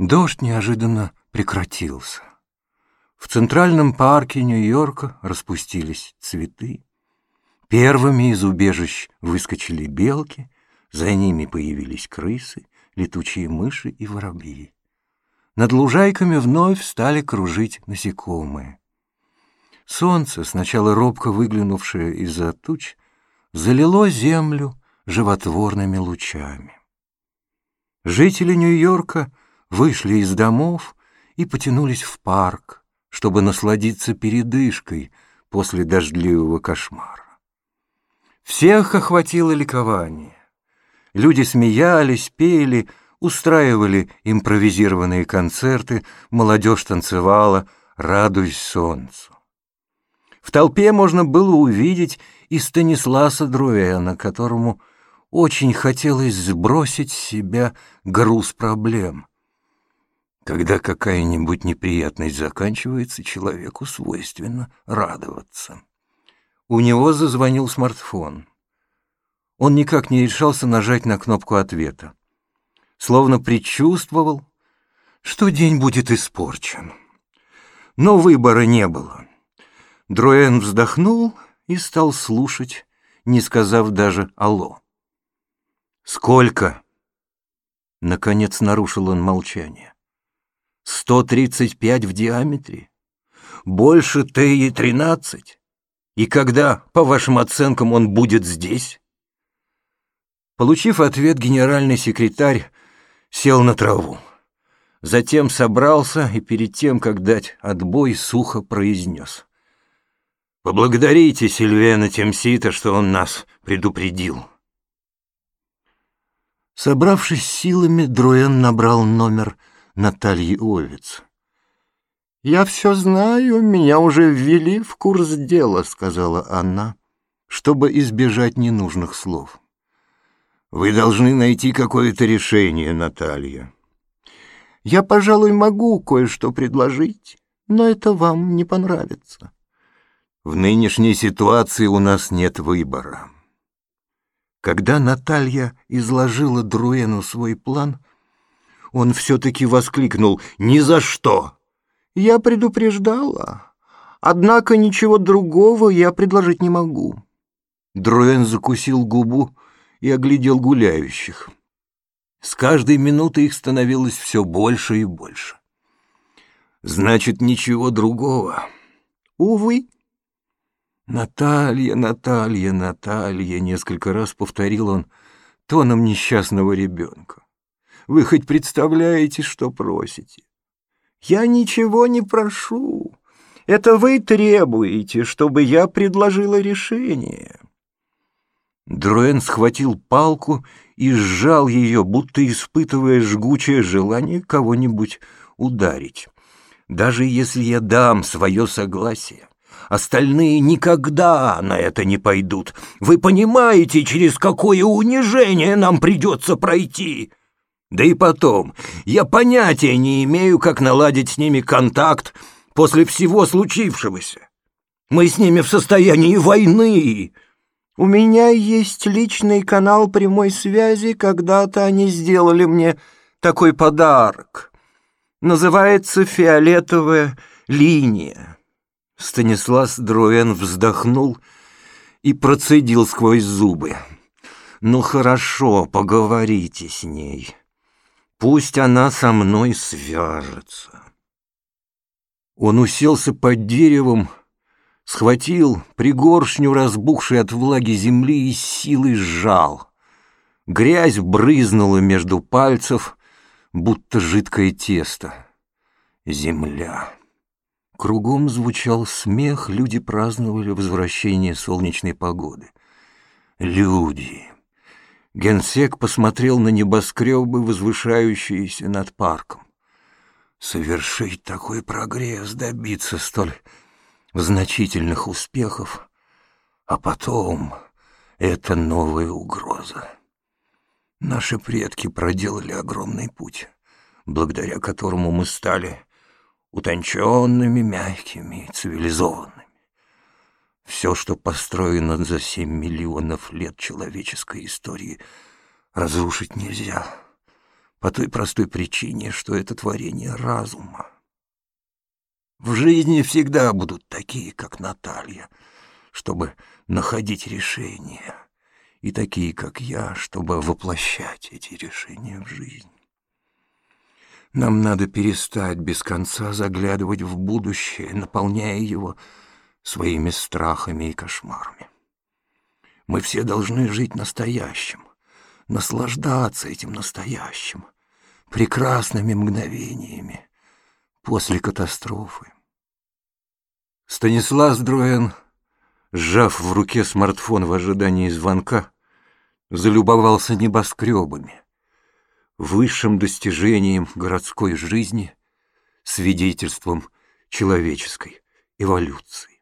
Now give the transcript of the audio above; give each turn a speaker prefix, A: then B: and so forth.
A: Дождь неожиданно прекратился. В центральном парке Нью-Йорка распустились цветы. Первыми из убежищ выскочили белки, за ними появились крысы, летучие мыши и воробьи. Над лужайками вновь стали кружить насекомые. Солнце, сначала робко выглянувшее из-за туч, залило землю животворными лучами. Жители Нью-Йорка вышли из домов и потянулись в парк, чтобы насладиться передышкой после дождливого кошмара. Всех охватило ликование. Люди смеялись, пели, устраивали импровизированные концерты, молодежь танцевала, радуясь солнцу. В толпе можно было увидеть и Станисласа Друэна, которому очень хотелось сбросить с себя груз проблем. Когда какая-нибудь неприятность заканчивается, человеку свойственно радоваться. У него зазвонил смартфон. Он никак не решался нажать на кнопку ответа. Словно предчувствовал, что день будет испорчен. Но выбора не было. Дроен вздохнул и стал слушать, не сказав даже «Алло». «Сколько?» Наконец нарушил он молчание. «Сто тридцать пять в диаметре? Больше Т-13? И когда, по вашим оценкам, он будет здесь?» Получив ответ, генеральный секретарь сел на траву. Затем собрался и перед тем, как дать отбой, сухо произнес. «Поблагодарите Сильвена Темсита, что он нас предупредил». Собравшись силами, Друэн набрал номер Натальи Овец. «Я все знаю, меня уже ввели в курс дела», — сказала она, чтобы избежать ненужных слов. Вы должны найти какое-то решение, Наталья. Я, пожалуй, могу кое-что предложить, но это вам не понравится. В нынешней ситуации у нас нет выбора. Когда Наталья изложила Друэну свой план, он все-таки воскликнул «Ни за что!» «Я предупреждала, однако ничего другого я предложить не могу». Друэн закусил губу и оглядел гуляющих. С каждой минутой их становилось все больше и больше. Значит, ничего другого. Увы. Наталья, Наталья, Наталья, несколько раз повторил он тоном несчастного ребенка. Вы хоть представляете, что просите? Я ничего не прошу. Это вы требуете, чтобы я предложила решение. Друэн схватил палку и сжал ее, будто испытывая жгучее желание кого-нибудь ударить. Даже если я дам свое согласие, остальные никогда на это не пойдут. Вы понимаете, через какое унижение нам придется пройти? Да и потом, я понятия не имею, как наладить с ними контакт после всего случившегося. Мы с ними в состоянии войны. У меня есть личный канал прямой связи, когда-то они сделали мне такой подарок. Называется «Фиолетовая линия». Станислав Дроен вздохнул и процедил сквозь зубы. «Ну хорошо, поговорите с ней. Пусть она со мной свяжется». Он уселся под деревом, схватил пригоршню разбухшей от влаги земли и силой сжал. Грязь брызнула между пальцев, будто жидкое тесто. Земля. Кругом звучал смех, люди праздновали возвращение солнечной погоды. Люди. Генсек посмотрел на небоскребы, возвышающиеся над парком. Совершить такой прогресс, добиться столь значительных успехов, а потом это новая угроза. Наши предки проделали огромный путь, благодаря которому мы стали утонченными, мягкими и цивилизованными. Все, что построено за семь миллионов лет человеческой истории, разрушить нельзя. по той простой причине, что это творение разума. В жизни всегда будут такие, как Наталья, чтобы находить решения, и такие, как я, чтобы воплощать эти решения в жизнь. Нам надо перестать без конца заглядывать в будущее, наполняя его своими страхами и кошмарами. Мы все должны жить настоящим, наслаждаться этим настоящим, прекрасными мгновениями после катастрофы. Станислав Дроен, сжав в руке смартфон в ожидании звонка, залюбовался небоскребами, высшим достижением городской жизни, свидетельством человеческой эволюции.